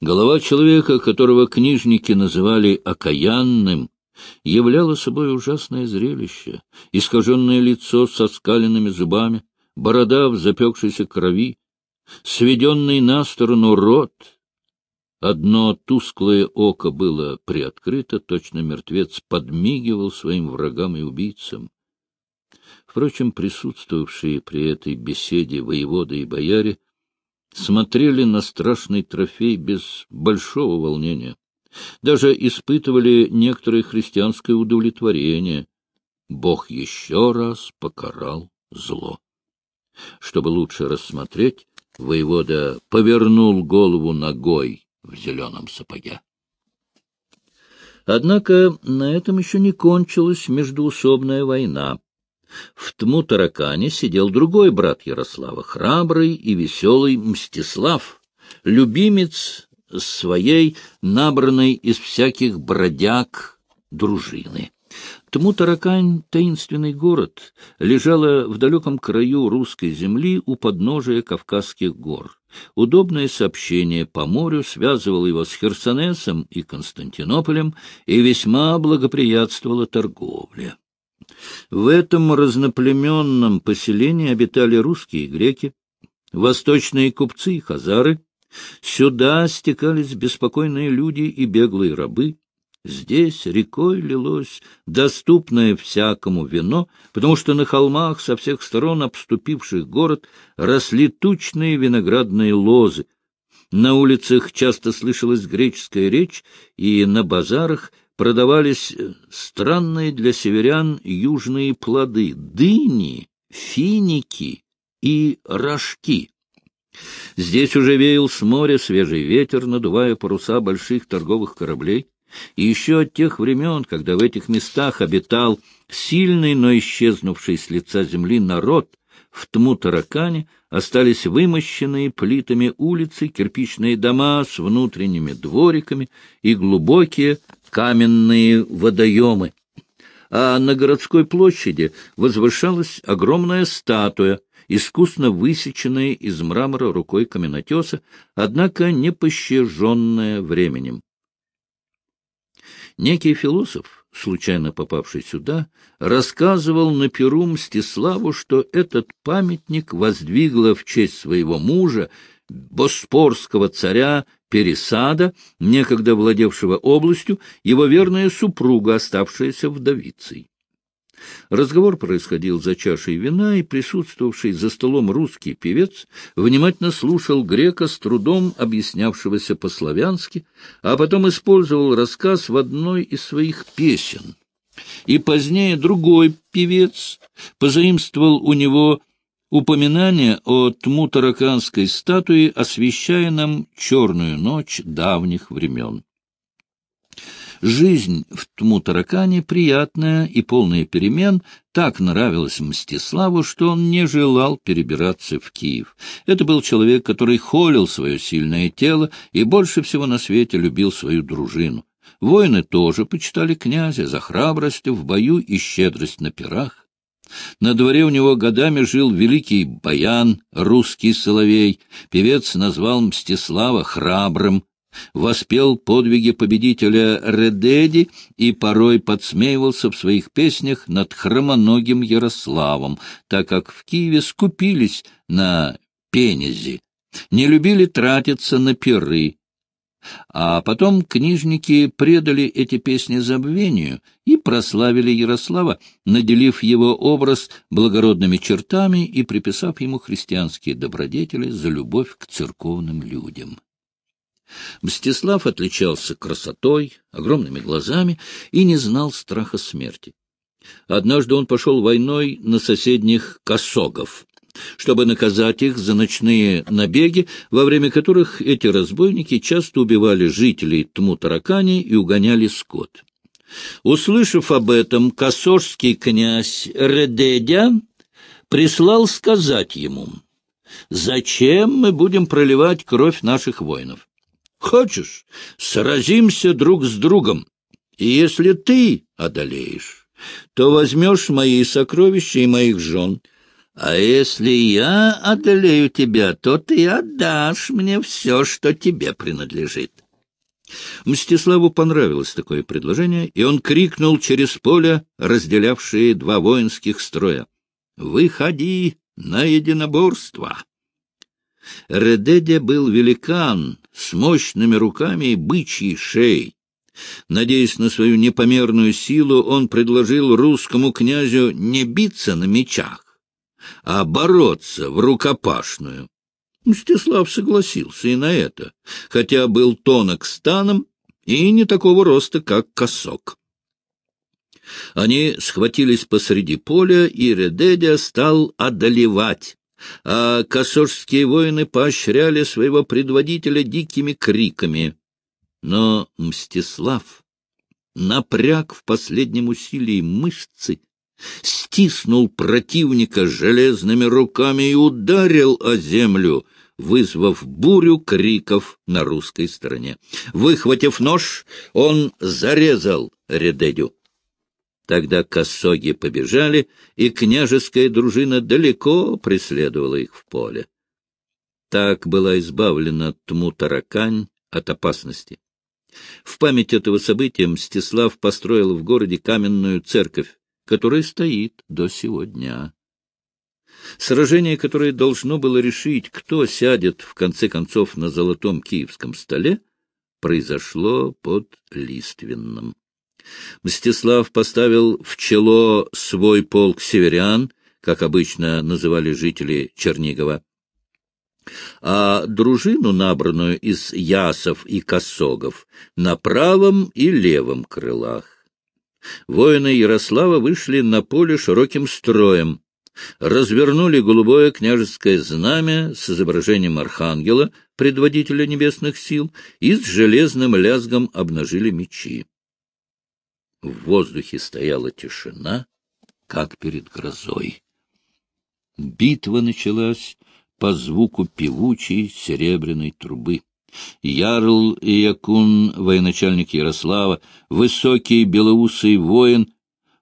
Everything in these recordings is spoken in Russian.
Голова человека, которого книжники называли окаянным, являла собой ужасное зрелище. Искаженное лицо со скаленными зубами, борода в запекшейся крови, сведенный на сторону рот. Одно тусклое око было приоткрыто, точно мертвец подмигивал своим врагам и убийцам. Впрочем, присутствовавшие при этой беседе воеводы и бояре смотрели на страшный трофей без большого волнения. Даже испытывали некоторое христианское удовлетворение. Бог еще раз покарал зло. Чтобы лучше рассмотреть, воевода повернул голову ногой в зеленом сапоге. Однако на этом еще не кончилась междуусобная война. В Тму-Таракане сидел другой брат Ярослава, храбрый и веселый Мстислав, любимец своей, набранной из всяких бродяг дружины. Тму-Таракань, таинственный город, лежала в далеком краю русской земли у подножия Кавказских гор. Удобное сообщение по морю связывало его с Херсонесом и Константинополем и весьма благоприятствовало торговле. В этом разноплеменном поселении обитали русские и греки, восточные купцы и хазары. Сюда стекались беспокойные люди и беглые рабы. Здесь рекой лилось доступное всякому вино, потому что на холмах со всех сторон обступивших город росли тучные виноградные лозы. На улицах часто слышалась греческая речь, и на базарах продавались э, странные для северян южные плоды — дыни, финики и рожки. Здесь уже веял с моря свежий ветер, надувая паруса больших торговых кораблей. И еще от тех времен, когда в этих местах обитал сильный, но исчезнувший с лица земли народ, в Тму-Таракане остались вымощенные плитами улицы, кирпичные дома с внутренними двориками и глубокие каменные водоемы. А на городской площади возвышалась огромная статуя, искусно высеченная из мрамора рукой каменотеса, однако не пощаженная временем. Некий философ, случайно попавший сюда, рассказывал на Перу Мстиславу, что этот памятник воздвигла в честь своего мужа, боспорского царя Пересада, некогда владевшего областью, его верная супруга, оставшаяся вдовицей. Разговор происходил за чашей вина, и присутствовавший за столом русский певец внимательно слушал грека, с трудом объяснявшегося по-славянски, а потом использовал рассказ в одной из своих песен. И позднее другой певец позаимствовал у него упоминание о тмутараканской статуе, освещая нам черную ночь давних времен. Жизнь в Тмутаракане приятная и полная перемен так нравилась Мстиславу, что он не желал перебираться в Киев. Это был человек, который холил свое сильное тело и больше всего на свете любил свою дружину. Воины тоже почитали князя за храбрость в бою и щедрость на пирах. На дворе у него годами жил великий баян, русский соловей. Певец назвал Мстислава храбрым, воспел подвиги победителя Редеди и порой подсмеивался в своих песнях над хромоногим Ярославом, так как в Киеве скупились на пенези, не любили тратиться на пиры. А потом книжники предали эти песни забвению и прославили Ярослава, наделив его образ благородными чертами и приписав ему христианские добродетели за любовь к церковным людям. Мстислав отличался красотой, огромными глазами и не знал страха смерти. Однажды он пошел войной на соседних косогов, чтобы наказать их за ночные набеги, во время которых эти разбойники часто убивали жителей Тму-Таракани и угоняли скот. Услышав об этом, косожский князь Редедя прислал сказать ему, «Зачем мы будем проливать кровь наших воинов? Хочешь, сразимся друг с другом, и если ты одолеешь, то возьмешь мои сокровища и моих жен, А если я одолею тебя, то ты отдашь мне все, что тебе принадлежит. Мстиславу понравилось такое предложение, и он крикнул через поле, разделявшие два воинских строя. — Выходи на единоборство! Редеде был великан с мощными руками и бычьей шеей. Надеясь на свою непомерную силу, он предложил русскому князю не биться на мечах, а бороться в рукопашную. Мстислав согласился и на это, хотя был тонок станом и не такого роста, как косок. Они схватились посреди поля, и Редедя стал одолевать, а косожские воины поощряли своего предводителя дикими криками. Но Мстислав напряг в последнем усилии мышцы, стиснул противника железными руками и ударил о землю, вызвав бурю криков на русской стороне. Выхватив нож, он зарезал Редедю. Тогда косоги побежали, и княжеская дружина далеко преследовала их в поле. Так была избавлена Тму-Таракань от опасности. В память этого события Мстислав построил в городе каменную церковь, которая стоит до сего дня. Сражение, которое должно было решить, кто сядет в конце концов на золотом киевском столе, произошло под Лиственным. Мстислав поставил в чело свой полк северян, как обычно называли жители Чернигова, а дружину, набранную из ясов и косогов, на правом и левом крылах. Воины Ярослава вышли на поле широким строем, развернули голубое княжеское знамя с изображением архангела, предводителя небесных сил, и с железным лязгом обнажили мечи. В воздухе стояла тишина, как перед грозой. Битва началась по звуку певучей серебряной трубы. Ярл Якун, военачальник Ярослава, высокий белоусый воин,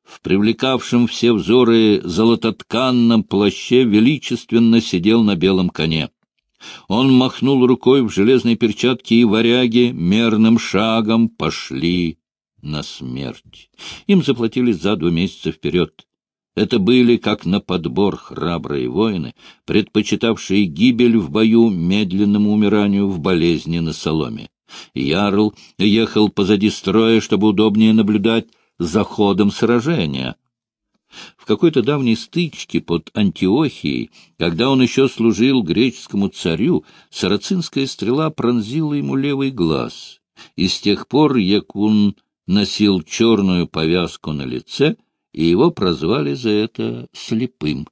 в привлекавшем все взоры золототканном плаще величественно сидел на белом коне. Он махнул рукой в железной перчатке, и варяги мерным шагом пошли на смерть. Им заплатили за два месяца вперед. Это были, как на подбор, храбрые воины, предпочитавшие гибель в бою медленному умиранию в болезни на соломе. Ярл ехал позади строя, чтобы удобнее наблюдать за ходом сражения. В какой-то давней стычке под Антиохией, когда он еще служил греческому царю, сарацинская стрела пронзила ему левый глаз, и с тех пор Якун носил черную повязку на лице, и его прозвали за это слепым.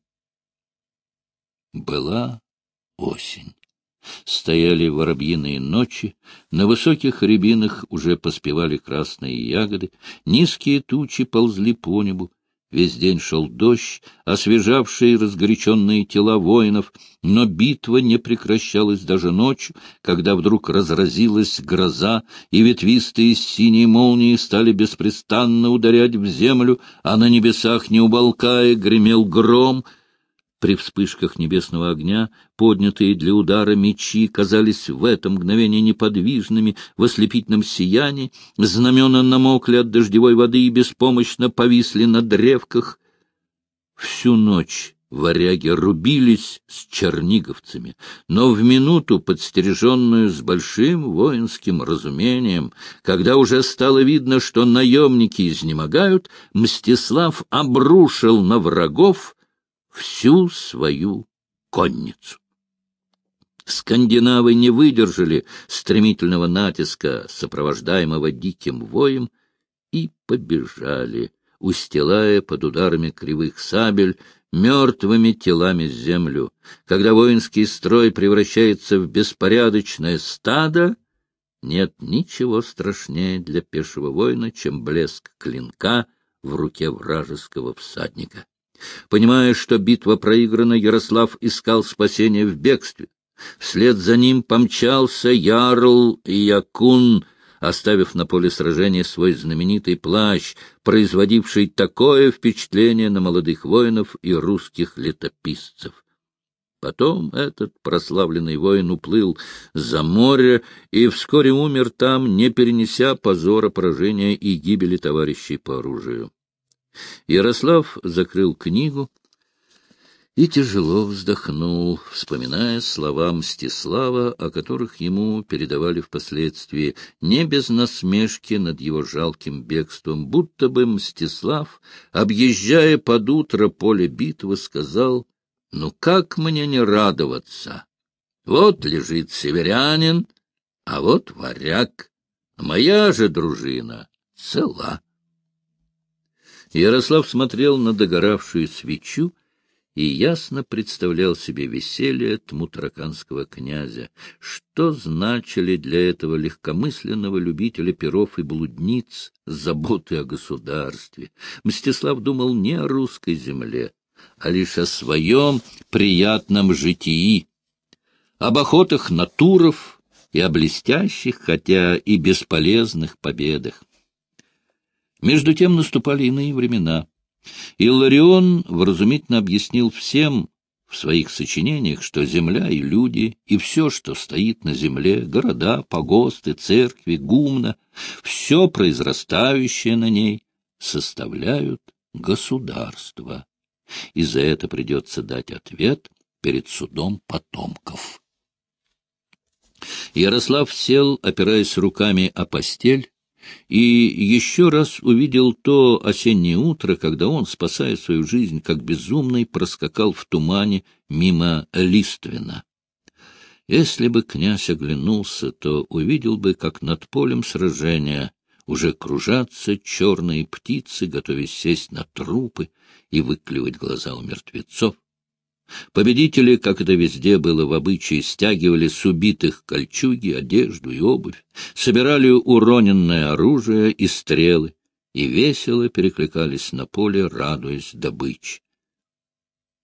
Была осень. Стояли воробьиные ночи, на высоких рябинах уже поспевали красные ягоды, низкие тучи ползли по небу, Весь день шел дождь, освежавший разгоряченные тела воинов, но битва не прекращалась даже ночью, когда вдруг разразилась гроза, и ветвистые синие молнии стали беспрестанно ударять в землю, а на небесах, не уболкая, гремел гром — при вспышках небесного огня, поднятые для удара мечи, казались в это мгновение неподвижными в ослепительном сиянии, знамена намокли от дождевой воды и беспомощно повисли на древках. Всю ночь варяги рубились с черниговцами, но в минуту, подстереженную с большим воинским разумением, когда уже стало видно, что наемники изнемогают, Мстислав обрушил на врагов всю свою конницу. Скандинавы не выдержали стремительного натиска, сопровождаемого диким воем, и побежали, устилая под ударами кривых сабель мертвыми телами землю. Когда воинский строй превращается в беспорядочное стадо, нет ничего страшнее для пешего воина, чем блеск клинка в руке вражеского всадника. Понимая, что битва проиграна, Ярослав искал спасения в бегстве. Вслед за ним помчался Ярл Якун, оставив на поле сражения свой знаменитый плащ, производивший такое впечатление на молодых воинов и русских летописцев. Потом этот прославленный воин уплыл за море и вскоре умер там, не перенеся позора поражения и гибели товарищей по оружию. Ярослав закрыл книгу и тяжело вздохнул, вспоминая слова Мстислава, о которых ему передавали впоследствии, не без насмешки над его жалким бегством, будто бы Мстислав, объезжая под утро поле битвы, сказал — ну как мне не радоваться? Вот лежит северянин, а вот варяг. Моя же дружина цела. Ярослав смотрел на догоравшую свечу и ясно представлял себе веселье тмутараканского князя. Что значили для этого легкомысленного любителя перов и блудниц заботы о государстве? Мстислав думал не о русской земле, а лишь о своем приятном житии, об охотах натуров и о блестящих, хотя и бесполезных победах. Между тем наступали иные времена. Илларион вразумительно объяснил всем в своих сочинениях, что земля и люди, и все, что стоит на земле, города, погосты, церкви, гумна, все произрастающее на ней, составляют государство и за это придется дать ответ перед судом потомков. Ярослав сел, опираясь руками о постель, и еще раз увидел то осеннее утро, когда он, спасая свою жизнь, как безумный, проскакал в тумане мимо Листвина. Если бы князь оглянулся, то увидел бы, как над полем сражения уже кружатся черные птицы, готовясь сесть на трупы и выклевать глаза у мертвецов. Победители, как это везде было в обычае, стягивали с убитых кольчуги, одежду и обувь, собирали уроненное оружие и стрелы и весело перекликались на поле, радуясь добыче.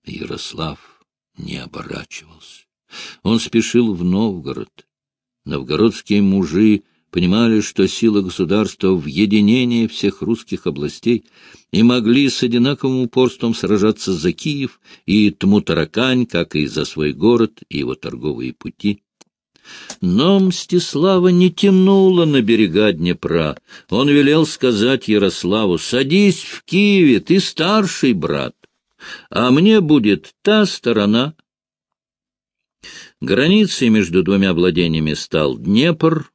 Ярослав не оборачивался. Он спешил в Новгород. Новгородские мужи понимали, что сила государства в единении всех русских областей и могли с одинаковым упорством сражаться за Киев и Тмутаракань, как и за свой город и его торговые пути. Но Мстислава не тянула на берега Днепра. Он велел сказать Ярославу, «Садись в Киеве, ты старший брат, а мне будет та сторона». Границей между двумя владениями стал Днепр,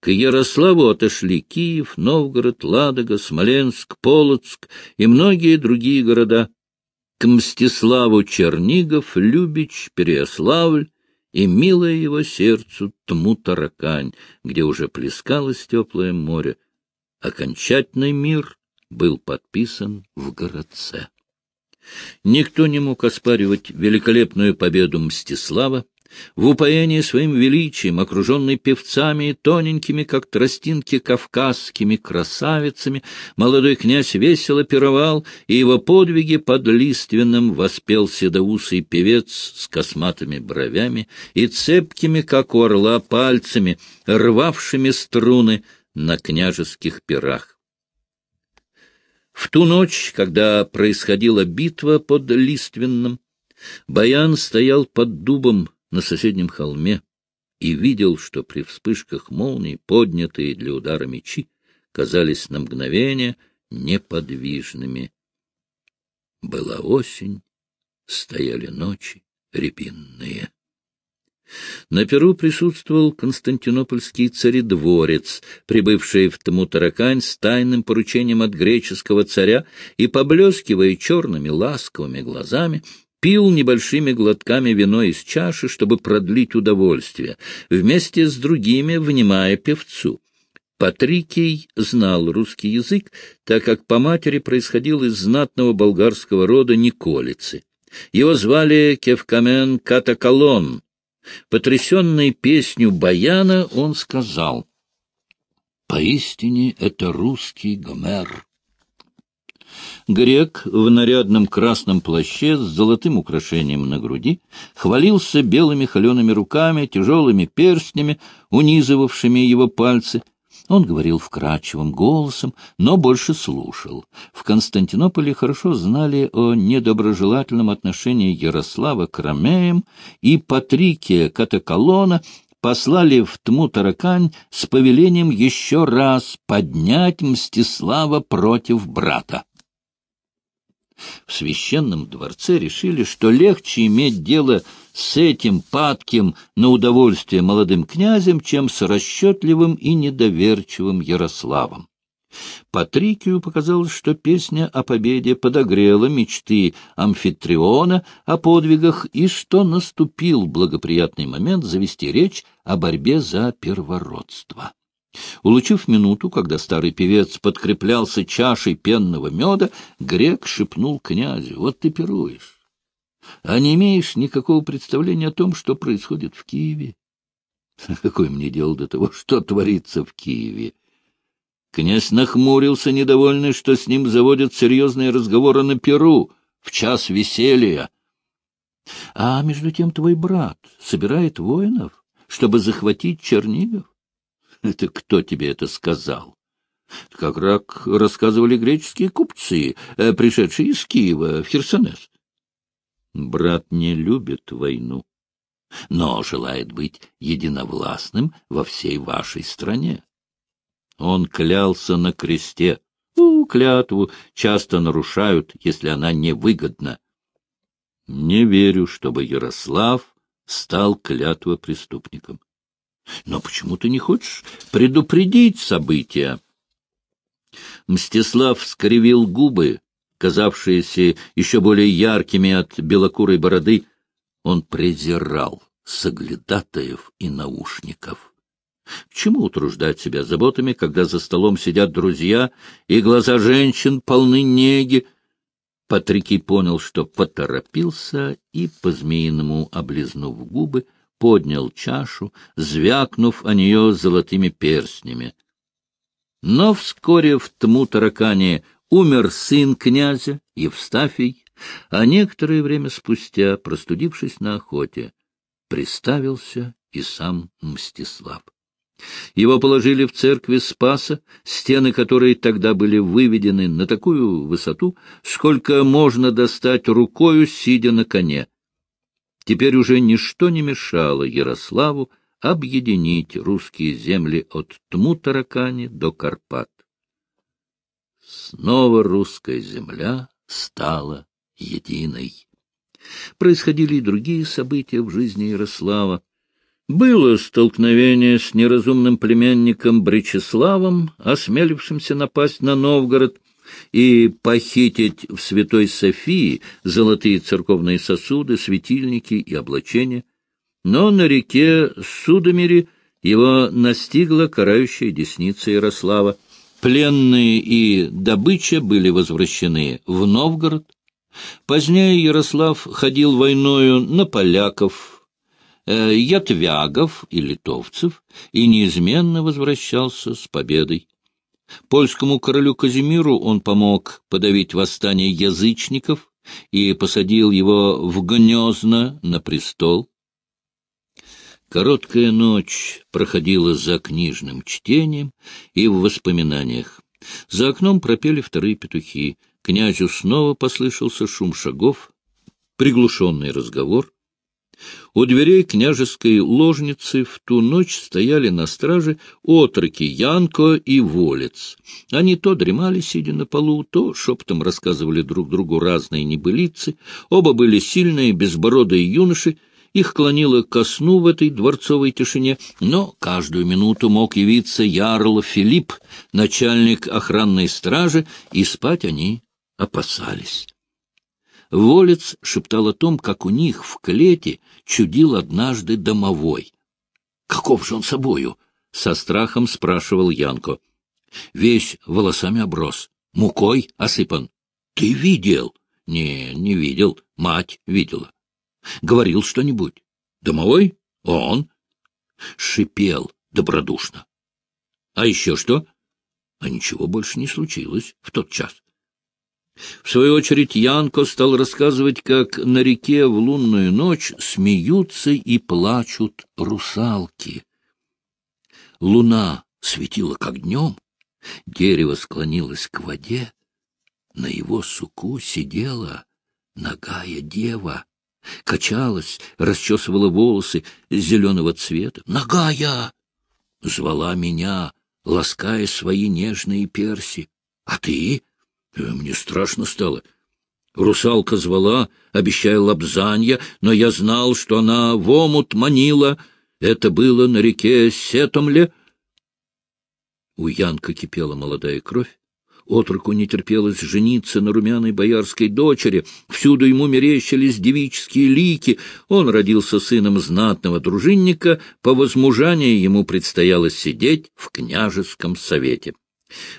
к Ярославу отошли Киев, Новгород, Ладога, Смоленск, Полоцк и многие другие города. К Мстиславу Чернигов, Любич, Переяславль и милое его сердцу Тмутаракань, где уже плескалось теплое море. Окончательный мир был подписан в городце. Никто не мог оспаривать великолепную победу Мстислава, в упоении своим величием, окруженный певцами и тоненькими, как тростинки, кавказскими красавицами, молодой князь весело пировал, и его подвиги под лиственным воспел седоусый певец с косматыми бровями и цепкими, как у орла, пальцами, рвавшими струны на княжеских пирах. В ту ночь, когда происходила битва под Лиственным, Баян стоял под дубом, на соседнем холме и видел, что при вспышках молний, поднятые для удара мечи, казались на мгновение неподвижными. Была осень, стояли ночи рябинные. На Перу присутствовал константинопольский царедворец, прибывший в Тмутаракань с тайным поручением от греческого царя и, поблескивая черными ласковыми глазами, пил небольшими глотками вино из чаши, чтобы продлить удовольствие, вместе с другими внимая певцу. Патрикий знал русский язык, так как по матери происходил из знатного болгарского рода Николицы. Его звали Кевкамен Катакалон. Потрясенный песню баяна, он сказал, «Поистине это русский Гомер». Грек в нарядном красном плаще с золотым украшением на груди хвалился белыми холеными руками, тяжелыми перстнями, унизывавшими его пальцы, Он говорил вкрадчивым голосом, но больше слушал. В Константинополе хорошо знали о недоброжелательном отношении Ярослава к ромеям, и Патрикия Катаколона послали в Тму-Таракань с повелением еще раз поднять Мстислава против брата. В священном дворце решили, что легче иметь дело с этим падким на удовольствие молодым князем, чем с расчетливым и недоверчивым Ярославом. Патрикию показалось, что песня о победе подогрела мечты амфитриона о подвигах и что наступил благоприятный момент завести речь о борьбе за первородство. Улучив минуту, когда старый певец подкреплялся чашей пенного меда, грек шепнул князю, — вот ты пируешь, а не имеешь никакого представления о том, что происходит в Киеве. Какое мне дело до того, что творится в Киеве? Князь нахмурился, недовольный, что с ним заводят серьезные разговоры на Перу в час веселья. — А между тем твой брат собирает воинов, чтобы захватить Чернигов? — Это кто тебе это сказал? — Как рак рассказывали греческие купцы, э, пришедшие из Киева в Херсонес. Брат не любит войну, но желает быть единовластным во всей вашей стране. Он клялся на кресте. Ну, клятву часто нарушают, если она невыгодна. Не верю, чтобы Ярослав стал клятвопреступником. Но почему ты не хочешь предупредить события? Мстислав скривил губы, казавшиеся еще более яркими от белокурой бороды. Он презирал соглядатаев и наушников. К чему утруждать себя заботами, когда за столом сидят друзья, и глаза женщин полны неги? Патрикий понял, что поторопился, и, по-змеиному облизнув губы, поднял чашу, звякнув о нее золотыми перстнями. Но вскоре в тму таракане умер сын князя, Евстафий, а некоторое время спустя, простудившись на охоте, приставился и сам Мстислав. Его положили в церкви Спаса, стены которой тогда были выведены на такую высоту, сколько можно достать рукою, сидя на коне. Теперь уже ничто не мешало Ярославу объединить русские земли от Тмутаракани до Карпат. Снова русская земля стала единой. Происходили и другие события в жизни Ярослава. Было столкновение с неразумным племянником Бречеславом, осмелившимся напасть на Новгород и похитить в Святой Софии золотые церковные сосуды, светильники и облачения. Но на реке Судомире его настигла карающая десница Ярослава. Пленные и добыча были возвращены в Новгород. Позднее Ярослав ходил войною на поляков, э, ятвягов и литовцев и неизменно возвращался с победой. Польскому королю Казимиру он помог подавить восстание язычников и посадил его в гнезно на престол. Короткая ночь проходила за книжным чтением и в воспоминаниях. За окном пропели вторые петухи. Князю снова послышался шум шагов, приглушенный разговор. У дверей княжеской ложницы в ту ночь стояли на страже отроки Янко и Волец. Они то дремали, сидя на полу, то шепотом рассказывали друг другу разные небылицы. Оба были сильные, безбородые юноши, их клонило ко сну в этой дворцовой тишине, но каждую минуту мог явиться ярл Филипп, начальник охранной стражи, и спать они опасались. Волец шептал о том, как у них в клете чудил однажды домовой. — Каков же он собою? — со страхом спрашивал Янко. — Весь волосами оброс, мукой осыпан. — Ты видел? — Не, не видел. Мать видела. — Говорил что-нибудь? — Домовой? — Он. Шипел добродушно. — А еще что? — А ничего больше не случилось в тот час. В свою очередь Янко стал рассказывать, как на реке в лунную ночь смеются и плачут русалки. Луна светило как днем. Дерево склонилось к воде. На его суку сидела нагая дева. Качалась, расчесывала волосы зеленого цвета. «Нагая!» — звала меня, лаская свои нежные перси. «А ты?» Мне страшно стало. Русалка звала, обещая лапзанья, но я знал, что она в омут манила. Это было на реке Сетомле. У Янка кипела молодая кровь. Отроку не терпелось жениться на румяной боярской дочери. Всюду ему мерещились девические лики. Он родился сыном знатного дружинника. По возмужанию ему предстояло сидеть в княжеском совете.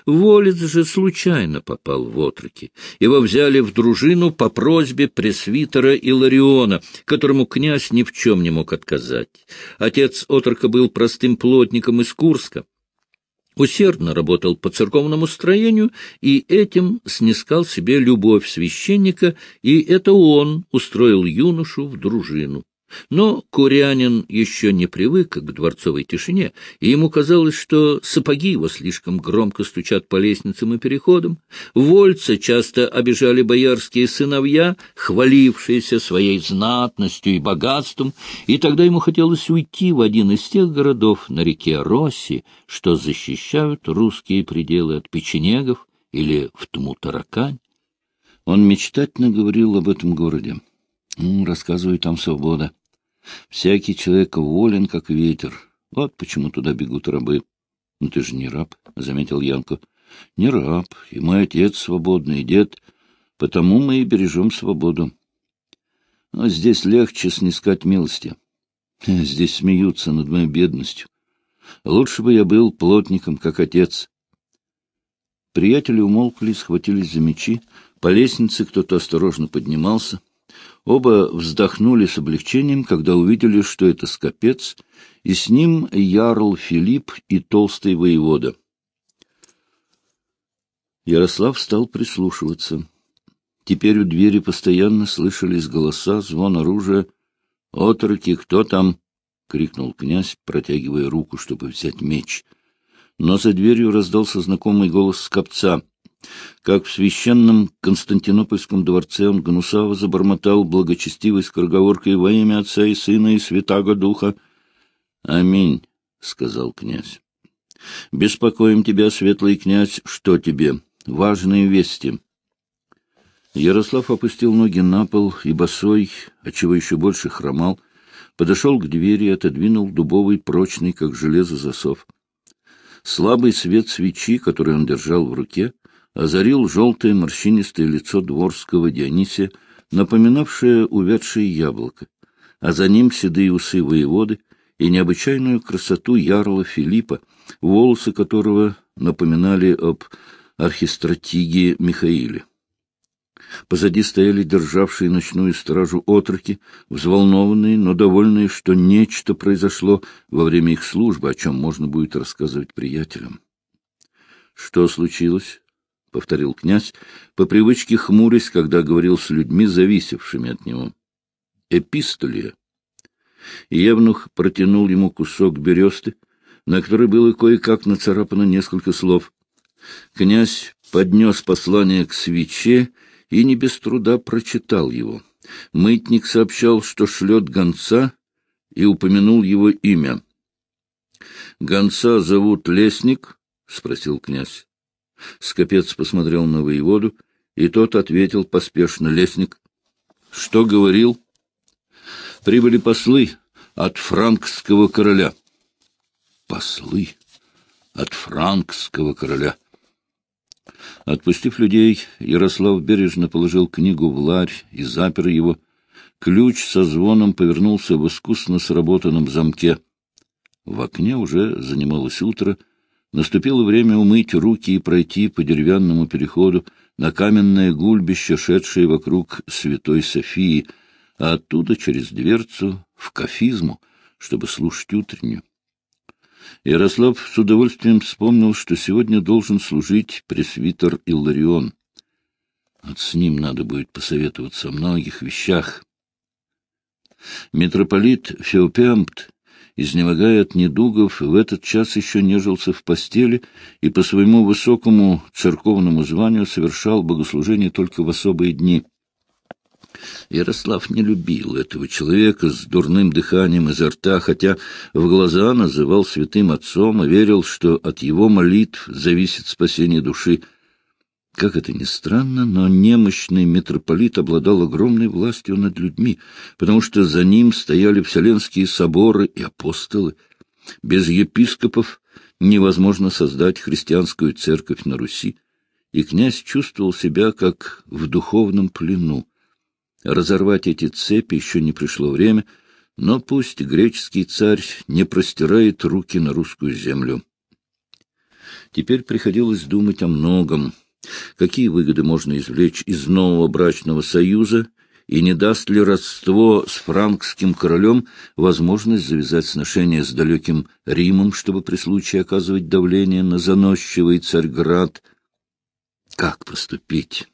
Волец же случайно попал в отроки. Его взяли в дружину по просьбе пресвитера Илариона, которому князь ни в чем не мог отказать. Отец отрока был простым плотником из Курска. Усердно работал по церковному строению и этим снискал себе любовь священника, и это он устроил юношу в дружину. Но курянин еще не привык к дворцовой тишине, и ему казалось, что сапоги его слишком громко стучат по лестницам и переходам. Вольца часто обижали боярские сыновья, хвалившиеся своей знатностью и богатством, и тогда ему хотелось уйти в один из тех городов на реке Росси, что защищают русские пределы от печенегов или в Тму-Таракань. Он мечтательно говорил об этом городе. Рассказываю, там свобода. Всякий человек волен, как ветер. Вот почему туда бегут рабы. — Ну, ты же не раб, — заметил Янко. — Не раб, и мой отец свободный, дед. Потому мы и бережем свободу. Но здесь легче снискать милости. Здесь смеются над моей бедностью. Лучше бы я был плотником, как отец. Приятели умолкли, схватились за мечи. По лестнице кто-то осторожно поднимался — Оба вздохнули с облегчением, когда увидели, что это скопец, и с ним ярл Филипп и толстый воевода. Ярослав стал прислушиваться. Теперь у двери постоянно слышались голоса, звон оружия. «Отроки, кто там?» — крикнул князь, протягивая руку, чтобы взять меч. Но за дверью раздался знакомый голос скопца. Как в священном Константинопольском дворце он гнусаво забормотал благочестивой скороговоркой во имя Отца и Сына и Святаго Духа. — Аминь, — сказал князь. — Беспокоим тебя, светлый князь, что тебе? Важные вести. Ярослав опустил ноги на пол и босой, отчего еще больше хромал, подошел к двери и отодвинул дубовый, прочный, как железо, засов. Слабый свет свечи, который он держал в руке, озарил желтое морщинистое лицо дворского Дионисия, напоминавшее увядшее яблоко, а за ним седые усы воеводы и необычайную красоту ярла Филиппа, волосы которого напоминали об архистратиге Михаиле. Позади стояли державшие ночную стражу отроки, взволнованные, но довольные, что нечто произошло во время их службы, о чем можно будет рассказывать приятелям. — Что случилось? — повторил князь, по привычке хмурясь, когда говорил с людьми, зависевшими от него. — Эпистолия. Евнух протянул ему кусок бересты, на которой было кое-как нацарапано несколько слов. Князь поднес послание к свече и не без труда прочитал его. Мытник сообщал, что шлет гонца, и упомянул его имя. — Гонца зовут Лесник? — спросил князь. Скопец посмотрел на воеводу, и тот ответил поспешно. Лесник. — Что говорил? — Прибыли послы от франкского короля. — Послы от франкского короля. Отпустив людей, Ярослав бережно положил книгу в ларь и запер его. Ключ со звоном повернулся в искусно сработанном замке. В окне уже занималось утро — Наступило время умыть руки и пройти по деревянному переходу на каменное гульбище, шедшее вокруг Святой Софии, а оттуда через дверцу в кафизму, чтобы слушать утреннюю. Ярослав с удовольствием вспомнил, что сегодня должен служить пресвитер Илларион. Вот с ним надо будет посоветоваться о многих вещах. Митрополит Феопемпт изнемогая от недугов, в этот час еще нежился в постели и по своему высокому церковному званию совершал богослужение только в особые дни. Ярослав не любил этого человека с дурным дыханием изо рта, хотя в глаза называл святым отцом и верил, что от его молитв зависит спасение души. Как это ни странно, но немощный митрополит обладал огромной властью над людьми, потому что за ним стояли вселенские соборы и апостолы. Без епископов невозможно создать христианскую церковь на Руси, и князь чувствовал себя как в духовном плену. Разорвать эти цепи еще не пришло время, но пусть греческий царь не простирает руки на русскую землю. Теперь приходилось думать о многом. Какие выгоды можно извлечь из нового брачного союза, и не даст ли родство с франкским королем возможность завязать сношение с далеким Римом, чтобы при случае оказывать давление на заносчивый Царьград? Как поступить?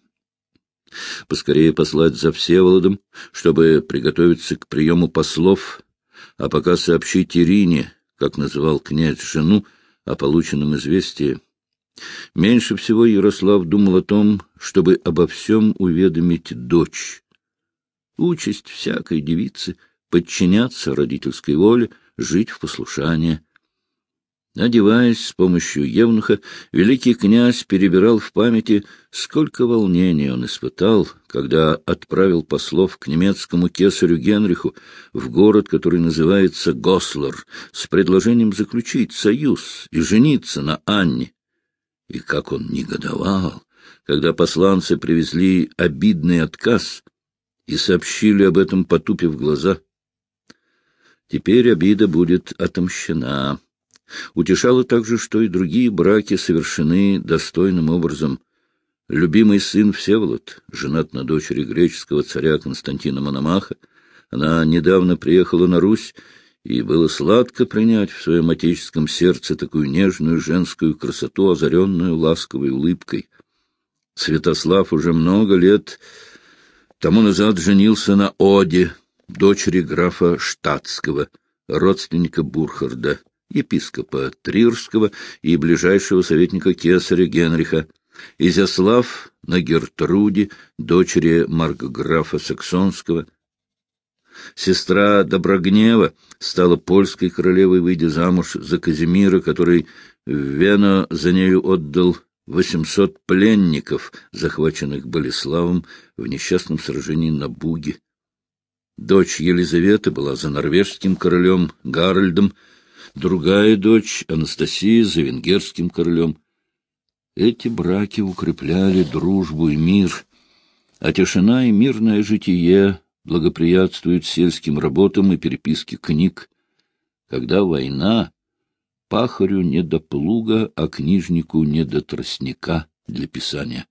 Поскорее послать за Всеволодом, чтобы приготовиться к приему послов, а пока сообщить Ирине, как называл князь жену, о полученном известии. Меньше всего Ярослав думал о том, чтобы обо всем уведомить дочь. Участь всякой девицы — подчиняться родительской воле, жить в послушании — Одеваясь с помощью евнуха, великий князь перебирал в памяти, сколько волнений он испытал, когда отправил послов к немецкому кесарю Генриху в город, который называется Гослар, с предложением заключить союз и жениться на Анне. И как он негодовал, когда посланцы привезли обидный отказ и сообщили об этом, потупив глаза. Теперь обида будет отомщена. Утешало также, что и другие браки совершены достойным образом. Любимый сын Всеволод, женат на дочери греческого царя Константина Мономаха, она недавно приехала на Русь, и было сладко принять в своем отеческом сердце такую нежную женскую красоту, озаренную ласковой улыбкой. Святослав уже много лет тому назад женился на Оде, дочери графа Штатского, родственника Бурхарда епископа Трирского и ближайшего советника кесаря Генриха, Изяслав на Гертруде, дочери маркграфа Саксонского. Сестра Доброгнева стала польской королевой, выйдя замуж за Казимира, который в Вену за нею отдал восемьсот пленников, захваченных Болеславом в несчастном сражении на Буге. Дочь Елизаветы была за норвежским королем Гарольдом, другая дочь Анастасия за венгерским королем. Эти браки укрепляли дружбу и мир, а тишина и мирное житие благоприятствуют сельским работам и переписке книг. Когда война, пахарю не до плуга, а книжнику не до тростника для писания.